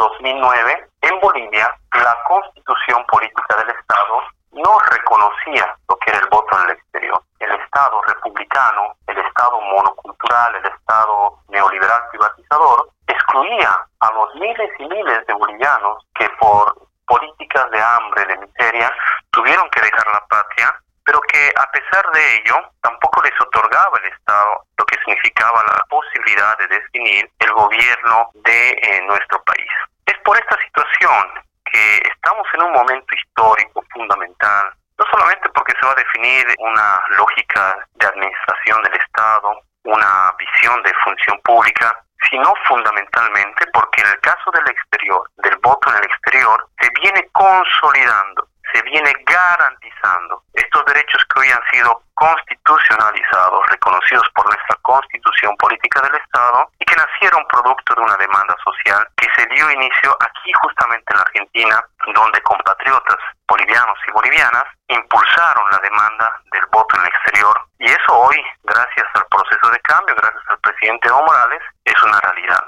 2009, en Bolivia, la constitución política del Estado no reconocía lo que era el voto en el exterior. El Estado republicano, el Estado monocultural, el Estado neoliberal privatizador, excluía a los miles y miles de bolivianos que por políticas de hambre, de miseria, tuvieron que dejar la patria, pero que a pesar de ello tampoco les otorgaba el Estado lo que significaba la posibilidad de definir el gobierno de eh, nuestro país. Es por esta situación que estamos en un momento histórico fundamental, no solamente porque se va a definir una lógica de administración del Estado, una visión de función pública, sino fundamentalmente porque en el caso del exterior, del voto en el exterior, se viene consolidando, se viene garantizando estos derechos que hoy han sido constitucionalizados, reconocidos por nuestra constitución política del Estado y que nacieron producto de una demanda social que se dio inicio aquí justamente en la Argentina, donde compatriotas bolivianos y bolivianas impulsaron la demanda del voto en el exterior y eso hoy, gracias al proceso de cambio, gracias al presidente Evo Morales, es una realidad.